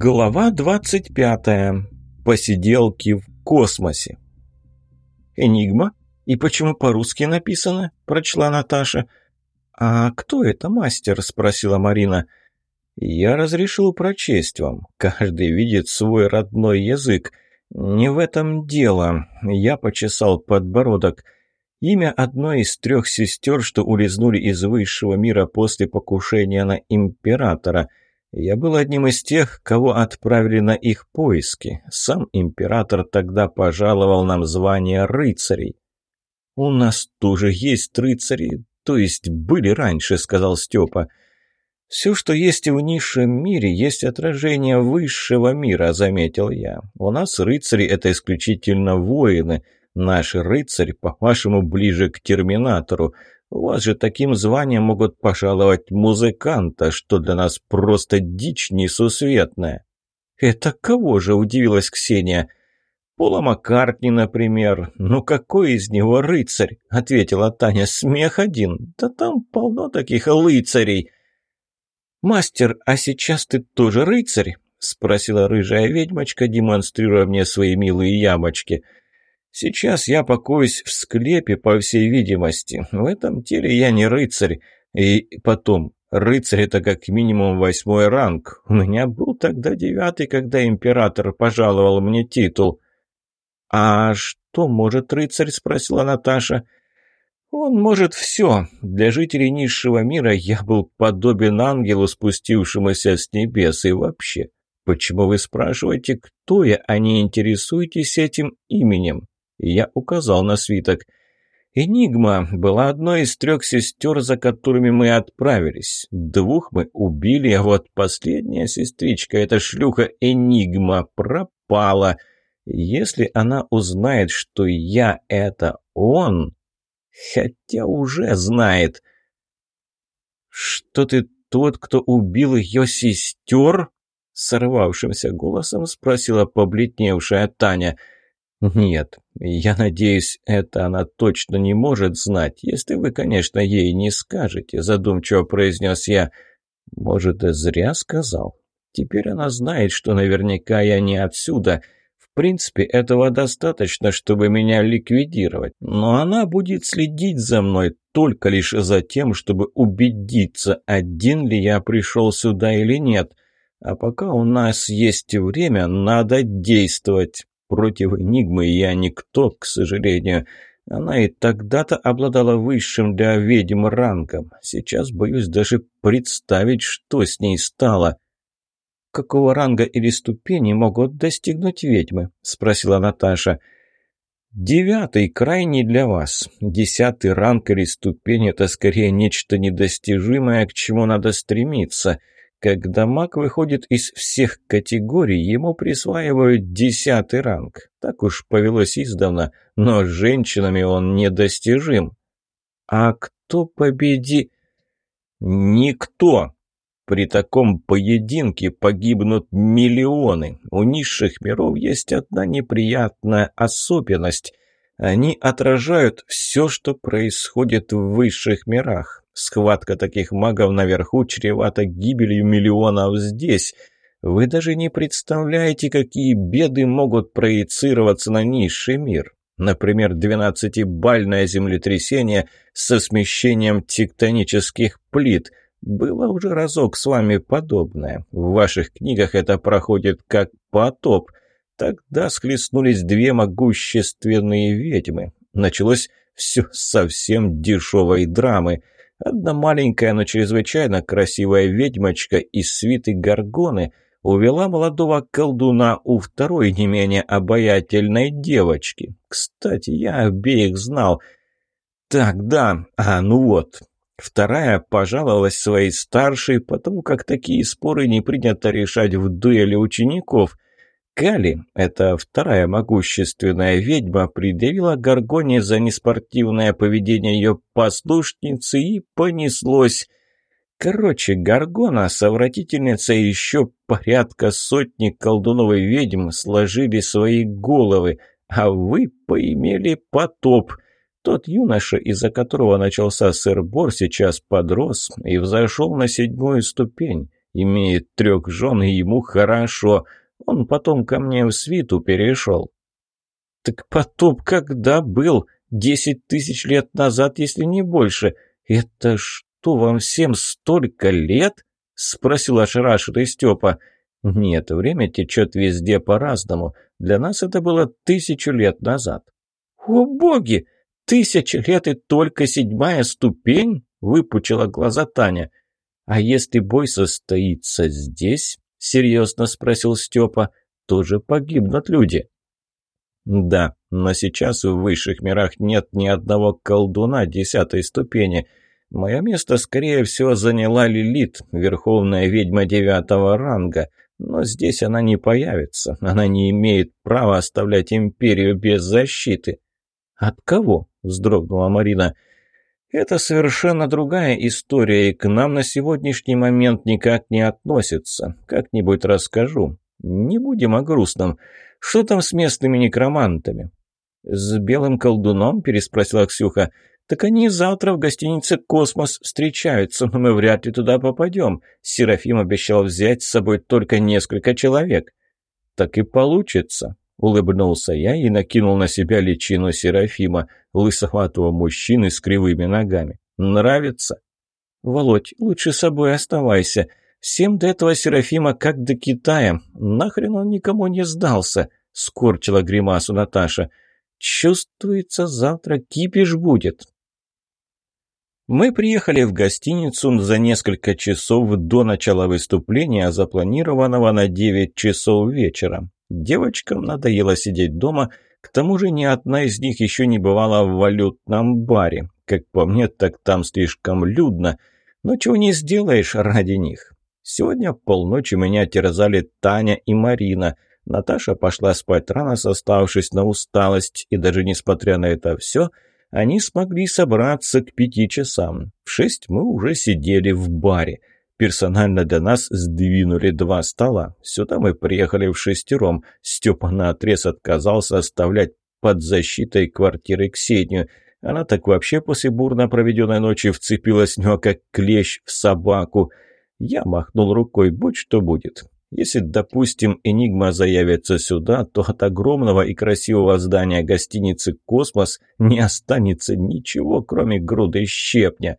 Глава 25. Посиделки в космосе. «Энигма? И почему по-русски написано?» – прочла Наташа. «А кто это мастер?» – спросила Марина. «Я разрешил прочесть вам. Каждый видит свой родной язык. Не в этом дело». Я почесал подбородок. Имя одной из трех сестер, что улизнули из высшего мира после покушения на императора – я был одним из тех, кого отправили на их поиски. Сам император тогда пожаловал нам звание рыцарей. «У нас тоже есть рыцари, то есть были раньше», — сказал Степа. «Все, что есть в низшем мире, есть отражение высшего мира», — заметил я. «У нас рыцари — это исключительно воины. Наш рыцарь, по-вашему, ближе к терминатору. Вас же таким званием могут пожаловать музыканта, что для нас просто дичь несусветная». «Это кого же?» – удивилась Ксения. «Пола Маккартни, например. Ну какой из него рыцарь?» – ответила Таня. «Смех один. Да там полно таких рыцарей». «Мастер, а сейчас ты тоже рыцарь?» – спросила рыжая ведьмочка, демонстрируя мне свои милые ямочки – Сейчас я покоюсь в склепе, по всей видимости. В этом теле я не рыцарь. И потом, рыцарь — это как минимум восьмой ранг. У меня был тогда девятый, когда император пожаловал мне титул. «А что может рыцарь?» — спросила Наташа. «Он может все. Для жителей низшего мира я был подобен ангелу, спустившемуся с небес. И вообще, почему вы спрашиваете, кто я, а не интересуетесь этим именем?» Я указал на свиток. «Энигма была одной из трех сестер, за которыми мы отправились. Двух мы убили, а вот последняя сестричка, эта шлюха Энигма, пропала. Если она узнает, что я — это он, хотя уже знает...» «Что ты тот, кто убил ее сестер?» Сорвавшимся голосом спросила побледневшая Таня — «Нет, я надеюсь, это она точно не может знать, если вы, конечно, ей не скажете», задумчиво произнес я. «Может, и зря сказал. Теперь она знает, что наверняка я не отсюда. В принципе, этого достаточно, чтобы меня ликвидировать. Но она будет следить за мной только лишь за тем, чтобы убедиться, один ли я пришел сюда или нет. А пока у нас есть время, надо действовать». Против Энигмы я никто, к сожалению. Она и тогда-то обладала высшим для ведьм рангом. Сейчас боюсь даже представить, что с ней стало. «Какого ранга или ступени могут достигнуть ведьмы?» – спросила Наташа. «Девятый, крайний для вас. Десятый ранг или ступень – это скорее нечто недостижимое, к чему надо стремиться». Когда маг выходит из всех категорий, ему присваивают десятый ранг. Так уж повелось издавна, но с женщинами он недостижим. А кто победи? Никто. При таком поединке погибнут миллионы. У низших миров есть одна неприятная особенность. Они отражают все, что происходит в высших мирах. Схватка таких магов наверху чревата гибелью миллионов здесь. Вы даже не представляете, какие беды могут проецироваться на низший мир. Например, двенадцатибальное землетрясение со смещением тектонических плит. Было уже разок с вами подобное. В ваших книгах это проходит как потоп. Тогда схлестнулись две могущественные ведьмы. Началось все совсем дешевой драмы – Одна маленькая, но чрезвычайно красивая ведьмочка из свиты Гаргоны увела молодого колдуна у второй не менее обаятельной девочки. Кстати, я обеих знал. Так, да, а ну вот. Вторая пожаловалась своей старшей, потому как такие споры не принято решать в дуэли учеников – Кали, это вторая могущественная ведьма, предъявила Гаргоне за неспортивное поведение ее послушницы и понеслось. Короче, Гаргона, совратительница и еще порядка сотни колдуновой ведьм сложили свои головы, а вы поимели потоп. Тот юноша, из-за которого начался сыр-бор, сейчас подрос и взошел на седьмую ступень. имеет трех жен, и ему хорошо. Он потом ко мне в свиту перешел». «Так потоп когда был? Десять тысяч лет назад, если не больше. Это что, вам всем столько лет?» — спросил ошарашенный Степа. «Нет, время течет везде по-разному. Для нас это было тысячу лет назад». «О боги! Тысяча лет и только седьмая ступень?» — выпучила глаза Таня. «А если бой состоится здесь?» — серьезно спросил Степа. «Тоже погибнут люди». «Да, но сейчас в высших мирах нет ни одного колдуна десятой ступени. Мое место, скорее всего, заняла Лилит, верховная ведьма девятого ранга. Но здесь она не появится. Она не имеет права оставлять империю без защиты. «От кого?» – вздрогнула Марина. «Это совершенно другая история и к нам на сегодняшний момент никак не относится. Как-нибудь расскажу. Не будем о грустном. Что там с местными некромантами?» «С белым колдуном?» – переспросила Ксюха. «Так они завтра в гостинице «Космос» встречаются, но мы вряд ли туда попадем. Серафим обещал взять с собой только несколько человек». «Так и получится», — улыбнулся я и накинул на себя личину Серафима, лысоватого мужчины с кривыми ногами. «Нравится?» «Володь, лучше собой оставайся. Всем до этого Серафима как до Китая. Нахрен он никому не сдался?» — скорчила гримасу Наташа. «Чувствуется, завтра кипиш будет». Мы приехали в гостиницу за несколько часов до начала выступления, запланированного на 9 часов вечера. Девочкам надоело сидеть дома, к тому же ни одна из них еще не бывала в валютном баре. Как по мне, так там слишком людно, но чего не сделаешь ради них. Сегодня полночи меня терзали Таня и Марина. Наташа пошла спать рано, составшись на усталость, и даже несмотря на это все – они смогли собраться к пяти часам. В шесть мы уже сидели в баре. Персонально для нас сдвинули два стола. Сюда мы приехали в шестером. Степа наотрез отказался оставлять под защитой квартиры Ксению. Она так вообще после бурно проведенной ночи вцепилась в него, как клещ в собаку. Я махнул рукой, будь что будет. Если, допустим, «Энигма» заявится сюда, то от огромного и красивого здания гостиницы «Космос» не останется ничего, кроме груды щепня.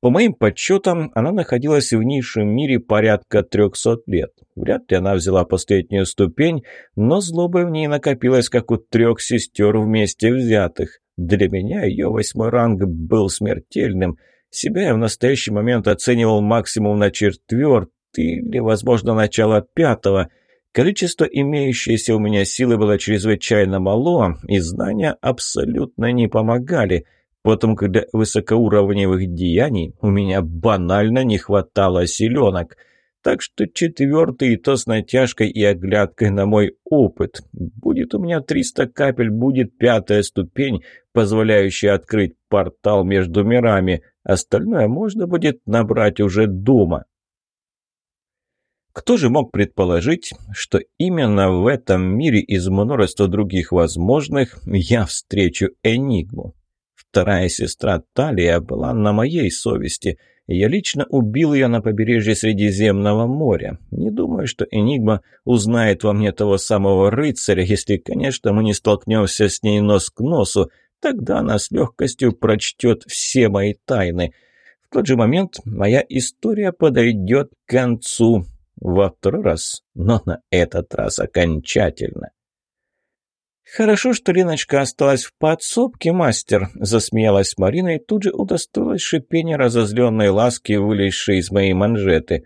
По моим подсчетам, она находилась в низшем мире порядка 300 лет. Вряд ли она взяла последнюю ступень, но злоба в ней накопилась, как у трех сестер вместе взятых. Для меня ее восьмой ранг был смертельным. Себя я в настоящий момент оценивал максимум на четвертый, или, возможно, начало пятого. Количество имеющейся у меня силы было чрезвычайно мало, и знания абсолютно не помогали. Потом, когда высокоуровневых деяний у меня банально не хватало силенок. Так что четвертый и то с натяжкой и оглядкой на мой опыт. Будет у меня 300 капель, будет пятая ступень, позволяющая открыть портал между мирами. Остальное можно будет набрать уже дома. Кто же мог предположить, что именно в этом мире из множества других возможных я встречу Энигму? Вторая сестра Талия была на моей совести. Я лично убил ее на побережье Средиземного моря. Не думаю, что Энигма узнает во мне того самого рыцаря, если, конечно, мы не столкнемся с ней нос к носу. Тогда она с легкостью прочтет все мои тайны. В тот же момент моя история подойдет к концу во второй раз, но на этот раз окончательно. «Хорошо, что Леночка осталась в подсобке, мастер», — засмеялась Марина и тут же удостоилась шипения разозленной ласки, вылезшей из моей манжеты.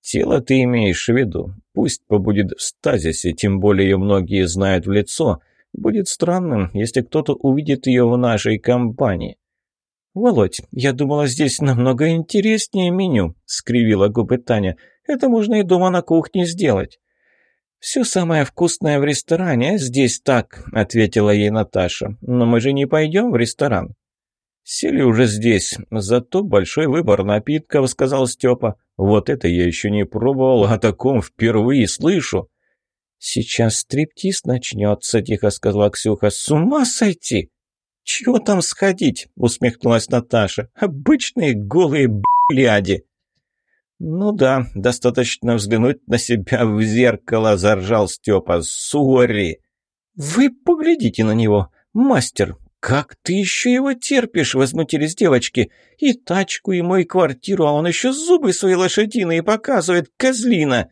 «Тело ты имеешь в виду. Пусть побудет в стазисе, тем более ее многие знают в лицо. Будет странным, если кто-то увидит ее в нашей компании». «Володь, я думала, здесь намного интереснее меню», — скривила губы Таня. Это можно и дома на кухне сделать». «Все самое вкусное в ресторане, а здесь так», — ответила ей Наташа. «Но мы же не пойдем в ресторан». «Сели уже здесь, зато большой выбор напитков», — сказал Степа. «Вот это я еще не пробовал, о таком впервые слышу». «Сейчас стриптиз начнется», — тихо сказала Ксюха. «С ума сойти!» «Чего там сходить?» — усмехнулась Наташа. «Обычные голые бляди». «Ну да, достаточно взглянуть на себя в зеркало», – заржал Степа. «Сори!» «Вы поглядите на него, мастер! Как ты еще его терпишь?» – возмутились девочки. «И тачку, и мою квартиру, а он еще зубы свои лошадиные показывает, козлина!»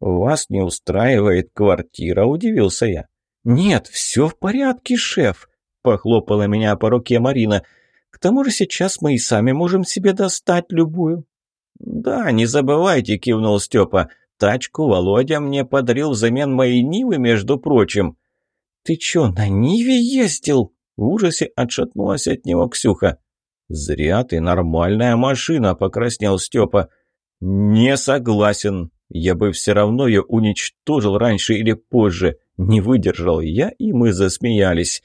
«Вас не устраивает квартира?» – удивился я. «Нет, все в порядке, шеф», – похлопала меня по руке Марина. «К тому же сейчас мы и сами можем себе достать любую». «Да, не забывайте», – кивнул Степа. «Тачку Володя мне подарил взамен моей Нивы, между прочим». «Ты чё, на Ниве ездил?» В ужасе отшатнулась от него Ксюха. «Зря ты, нормальная машина», – покраснел Степа. «Не согласен. Я бы все равно ее уничтожил раньше или позже. Не выдержал я, и мы засмеялись.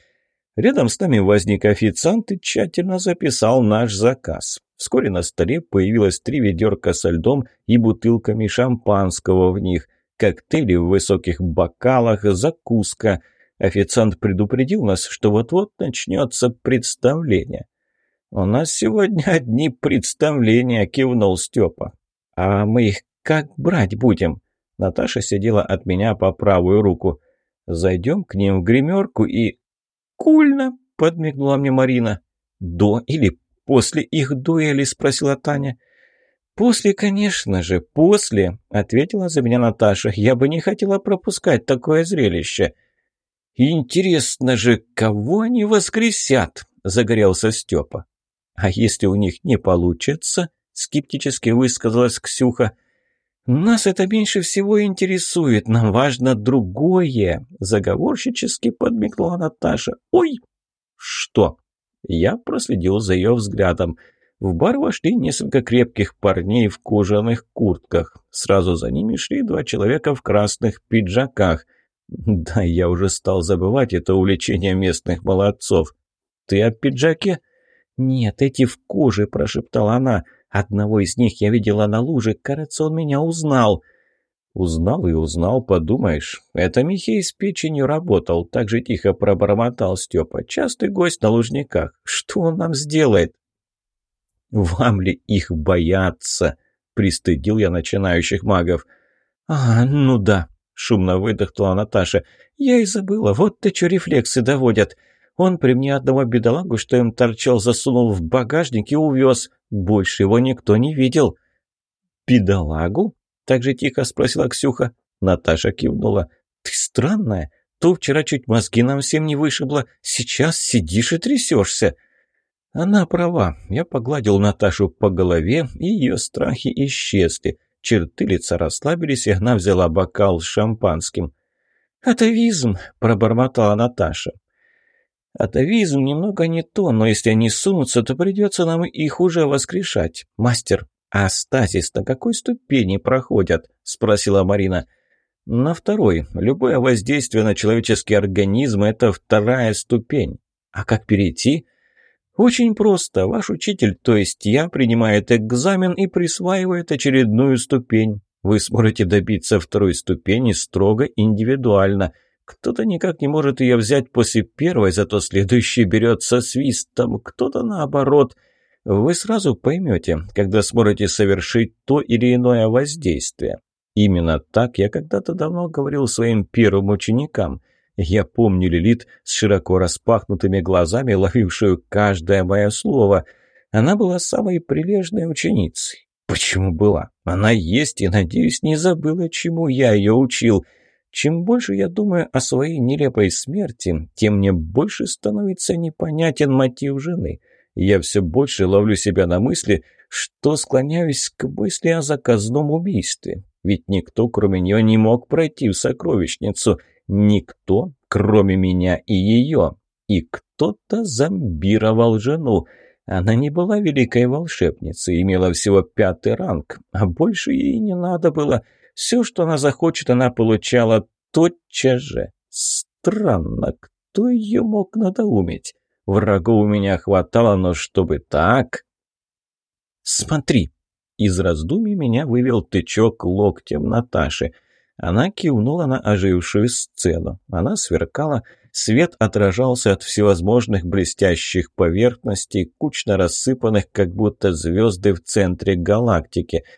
Рядом с нами возник официант и тщательно записал наш заказ. Вскоре на столе появилось три ведерка со льдом и бутылками шампанского в них, коктейли в высоких бокалах, закуска. Официант предупредил нас, что вот-вот начнется представление. «У нас сегодня одни представления», — кивнул Степа. «А мы их как брать будем?» Наташа сидела от меня по правую руку. «Зайдем к ним в гримерку и...» «Кульно!» — подмигнула мне Марина. «До или после их дуэли?» — спросила Таня. «После, конечно же, после», — ответила за меня Наташа. «Я бы не хотела пропускать такое зрелище». «Интересно же, кого они воскресят?» — загорелся Степа. «А если у них не получится?» — скептически высказалась Ксюха. «Нас это меньше всего интересует, нам важно другое», — заговорщически подмигнула Наташа. «Ой!» «Что?» Я проследил за ее взглядом. В бар вошли несколько крепких парней в кожаных куртках. Сразу за ними шли два человека в красных пиджаках. Да, я уже стал забывать это увлечение местных молодцов. «Ты о пиджаке?» «Нет, эти в коже», — прошептала она. Одного из них я видела на луже, кажется, он меня узнал». «Узнал и узнал, подумаешь. Это Михей с печенью работал», — так же тихо пробормотал Степа. «Частый гость на лужниках. Что он нам сделает?» «Вам ли их бояться?» — пристыдил я начинающих магов. «А, ну да», — шумно выдохнула Наташа. «Я и забыла, вот ты что рефлексы доводят. Он при мне одного бедолагу, что им торчал, засунул в багажник и увез. Больше его никто не видел». «Бедолагу?» – так же тихо спросила Ксюха. Наташа кивнула. «Ты странная. То вчера чуть мозги нам всем не вышибло. Сейчас сидишь и трясешься». Она права. Я погладил Наташу по голове, и ее страхи исчезли. Черты лица расслабились, и она взяла бокал с шампанским. «Атовизм!» – пробормотала Наташа. Атовизм немного не то, но если они сунутся, то придется нам их уже воскрешать. Мастер, а стазис на какой ступени проходят? Спросила Марина. На второй. Любое воздействие на человеческий организм – это вторая ступень. А как перейти? Очень просто. Ваш учитель, то есть я, принимает экзамен и присваивает очередную ступень. Вы сможете добиться второй ступени строго индивидуально – кто-то никак не может ее взять после первой, зато следующий берет со свистом, кто-то наоборот. Вы сразу поймете, когда сможете совершить то или иное воздействие. Именно так я когда-то давно говорил своим первым ученикам. Я помню Лилит с широко распахнутыми глазами, ловившую каждое мое слово. Она была самой прилежной ученицей. Почему была? Она есть и, надеюсь, не забыла, чему я ее учил – чем больше я думаю о своей нелепой смерти, тем мне больше становится непонятен мотив жены. Я все больше ловлю себя на мысли, что склоняюсь к мысли о заказном убийстве. Ведь никто, кроме нее, не мог пройти в сокровищницу. Никто, кроме меня и ее. И кто-то зомбировал жену. Она не была великой волшебницей, имела всего пятый ранг, а больше ей не надо было – все, что она захочет, она получала тотчас же. Странно, кто ее мог надоумить? Врагов у меня хватало, но чтобы так... «Смотри!» Из раздумий меня вывел тычок локтем Наташи. Она кивнула на ожившую сцену. Она сверкала, свет отражался от всевозможных блестящих поверхностей, кучно рассыпанных, как будто звезды в центре галактики —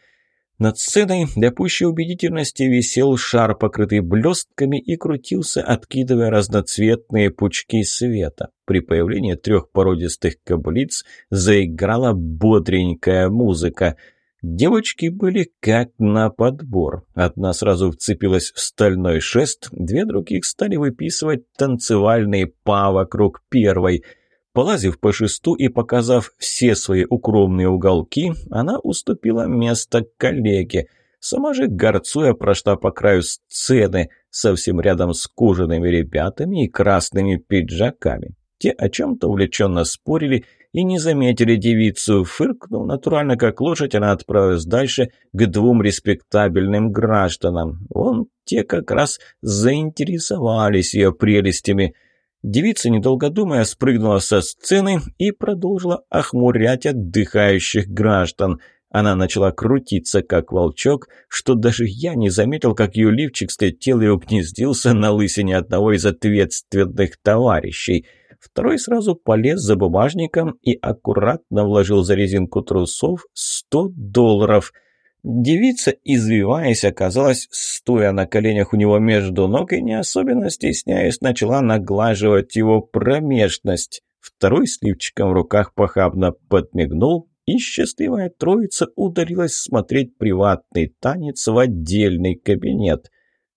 Над сценой для пущей убедительности висел шар, покрытый блестками, и крутился, откидывая разноцветные пучки света. При появлении трех породистых каблиц заиграла бодренькая музыка. Девочки были как на подбор. Одна сразу вцепилась в стальной шест, две других стали выписывать танцевальные па вокруг первой – Полазив по шесту и показав все свои укромные уголки, она уступила место коллеге. Сама же, горцуя, прошла по краю сцены, совсем рядом с кожаными ребятами и красными пиджаками. Те о чем-то увлеченно спорили и не заметили девицу. Фыркнув натурально, как лошадь, она отправилась дальше к двум респектабельным гражданам. Вон те как раз заинтересовались ее прелестями – Девица, недолго думая, спрыгнула со сцены и продолжила охмурять отдыхающих граждан. Она начала крутиться, как волчок, что даже я не заметил, как ее лифчик слетел и угнездился на лысине одного из ответственных товарищей. Второй сразу полез за бумажником и аккуратно вложил за резинку трусов сто долларов – Девица, извиваясь, оказалась, стоя на коленях у него между ног и, не особенно стесняясь, начала наглаживать его промежность. Второй с лифчиком в руках похабно подмигнул, и счастливая троица ударилась смотреть приватный танец в отдельный кабинет.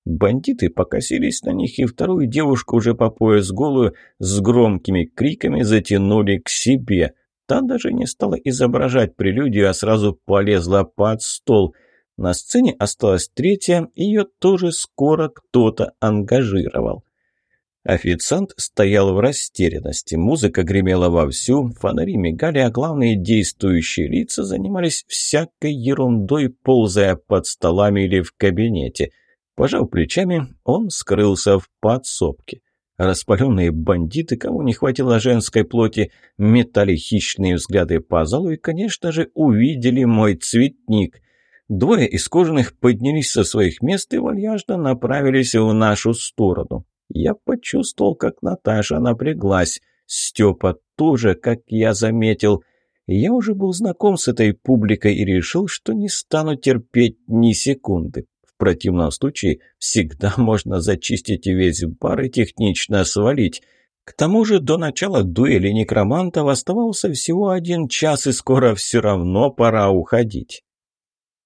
Бандиты покосились на них, и вторую девушку уже по пояс голую с громкими криками затянули к себе – Та даже не стала изображать прелюдию, а сразу полезла под стол. На сцене осталась третья, ее тоже скоро кто-то ангажировал. Официант стоял в растерянности, музыка гремела вовсю, фонари мигали, а главные действующие лица занимались всякой ерундой, ползая под столами или в кабинете. Пожав плечами, он скрылся в подсобке. Распаленные бандиты, кому не хватило женской плоти, метали хищные взгляды по залу и, конечно же, увидели мой цветник. Двое из кожаных поднялись со своих мест и вальяжно направились в нашу сторону. Я почувствовал, как Наташа напряглась. Степа тоже, как я заметил. Я уже был знаком с этой публикой и решил, что не стану терпеть ни секунды. В противном случае всегда можно зачистить весь бар и технично свалить. К тому же до начала дуэли некромантов оставался всего один час, и скоро все равно пора уходить.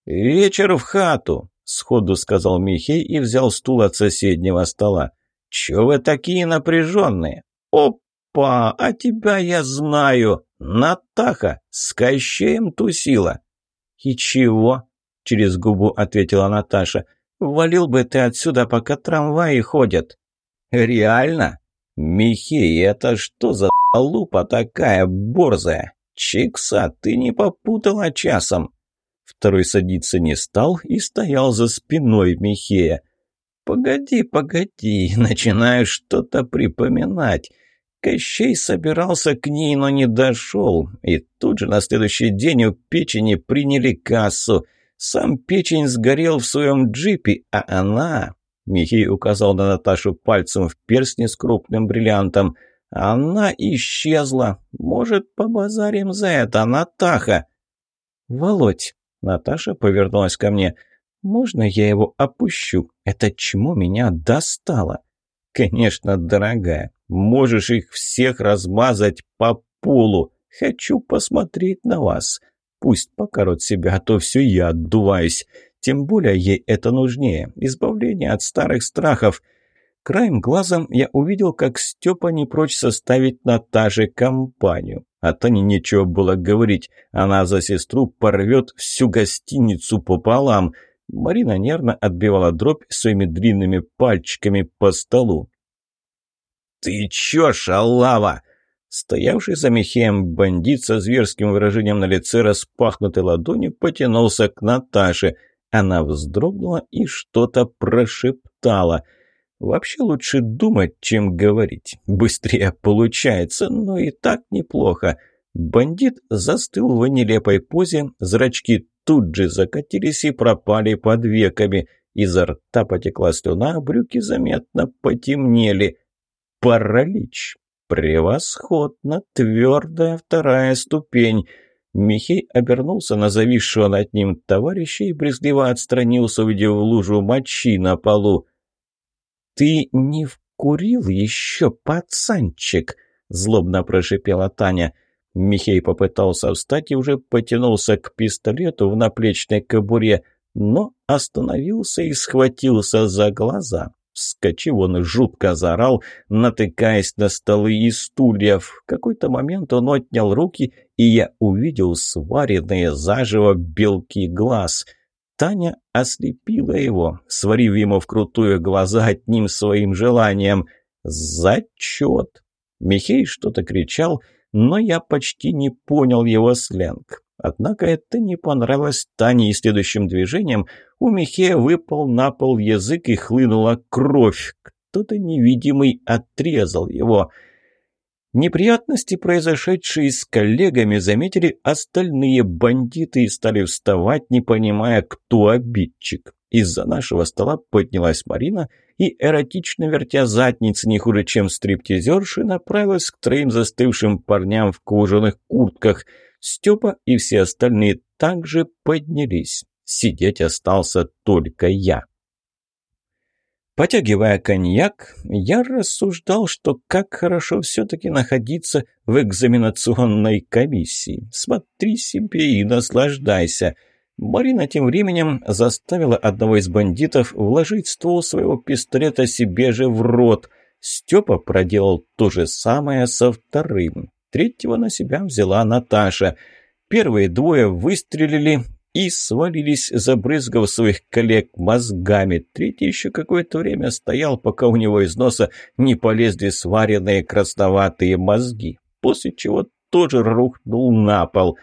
«Вечер в хату», — сходу сказал Михей и взял стул от соседнего стола. «Чё вы такие напряженные?» «Опа, а тебя я знаю! Натаха с Кощеем тусила!» «И чего?» Через губу ответила Наташа. «Валил бы ты отсюда, пока трамваи ходят». «Реально? Михей, это что за лупа такая борзая? Чикса, ты не попутала часом?» Второй садиться не стал и стоял за спиной Михея. «Погоди, погоди, начинаю что-то припоминать». Кощей собирался к ней, но не дошел, и тут же на следующий день у печени приняли кассу – сам печень сгорел в своем джипе, а она...» Михей указал на Наташу пальцем в перстне с крупным бриллиантом. «Она исчезла. Может, побазарим за это, Натаха?» «Володь!» — Наташа повернулась ко мне. «Можно я его опущу? Это чему меня достало?» «Конечно, дорогая. Можешь их всех размазать по полу. Хочу посмотреть на вас. Пусть покорот себя, а то все я отдуваюсь. Тем более ей это нужнее. Избавление от старых страхов. Краем глазом я увидел, как Степа не прочь составить Наташе компанию. А Тане нечего было говорить. Она за сестру порвет всю гостиницу пополам. Марина нервно отбивала дробь своими длинными пальчиками по столу. «Ты чё, шалава?» Стоявший за Михеем бандит со зверским выражением на лице распахнутой ладони потянулся к Наташе. Она вздрогнула и что-то прошептала. Вообще лучше думать, чем говорить. Быстрее получается, но и так неплохо. Бандит застыл в нелепой позе, зрачки тут же закатились и пропали под веками. Изо рта потекла слюна, брюки заметно потемнели. Паралич. «Превосходно! Твердая вторая ступень!» Михей обернулся на зависшего над ним товарища и брезгливо отстранился, увидев лужу мочи на полу. «Ты не вкурил еще, пацанчик?» — злобно прошипела Таня. Михей попытался встать и уже потянулся к пистолету в наплечной кобуре, но остановился и схватился за глаза. Вскочив, он жутко заорал, натыкаясь на столы и стулья. В какой-то момент он отнял руки, и я увидел сваренные заживо белки глаз. Таня ослепила его, сварив ему вкрутую глаза одним своим желанием. «Зачет!» Михей что-то кричал, но я почти не понял его сленг. Однако это не понравилось Тане, и следующим движением у Михея выпал на пол язык и хлынула кровь. Кто-то невидимый отрезал его. Неприятности, произошедшие с коллегами, заметили остальные бандиты и стали вставать, не понимая, кто обидчик. Из-за нашего стола поднялась Марина и, эротично вертя задницы не хуже, чем стриптизерши, направилась к троим застывшим парням в кожаных куртках – Степа и все остальные также поднялись. Сидеть остался только я. Потягивая коньяк, я рассуждал, что как хорошо все-таки находиться в экзаменационной комиссии. Смотри себе и наслаждайся. Марина тем временем заставила одного из бандитов вложить ствол своего пистолета себе же в рот. Степа проделал то же самое со вторым. Третьего на себя взяла Наташа. Первые двое выстрелили и свалились, забрызгав своих коллег мозгами. Третий еще какое-то время стоял, пока у него из носа не полезли сваренные красноватые мозги, после чего тоже рухнул на пол.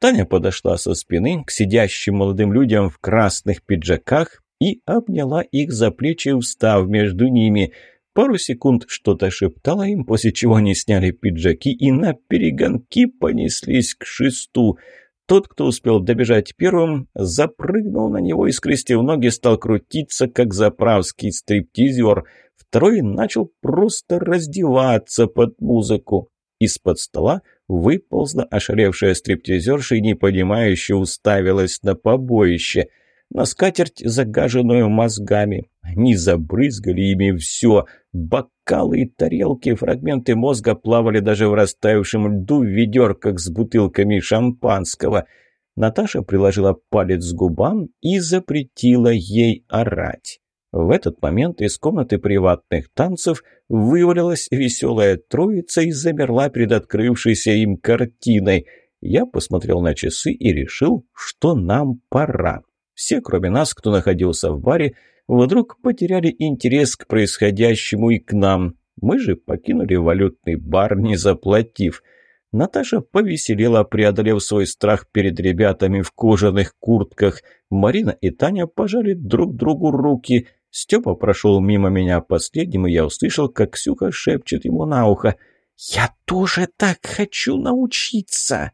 Таня подошла со спины к сидящим молодым людям в красных пиджаках и обняла их за плечи, встав между ними – Пару секунд что-то шептала им, после чего они сняли пиджаки и на перегонки понеслись к шесту. Тот, кто успел добежать первым, запрыгнул на него и, скрестив ноги, стал крутиться, как заправский стриптизер. Второй начал просто раздеваться под музыку. Из-под стола выползла ошалевшая стриптизерша и непонимающе уставилась на побоище – на скатерть, загаженную мозгами. Они забрызгали ими все. Бокалы и тарелки, фрагменты мозга плавали даже в растаявшем льду в ведерках с бутылками шампанского. Наташа приложила палец к губам и запретила ей орать. В этот момент из комнаты приватных танцев вывалилась веселая троица и замерла перед открывшейся им картиной. Я посмотрел на часы и решил, что нам пора. Все, кроме нас, кто находился в баре, вдруг потеряли интерес к происходящему и к нам. Мы же покинули валютный бар, не заплатив. Наташа повеселела, преодолев свой страх перед ребятами в кожаных куртках. Марина и Таня пожали друг другу руки. Степа прошел мимо меня последним, и я услышал, как Ксюха шепчет ему на ухо. «Я тоже так хочу научиться!»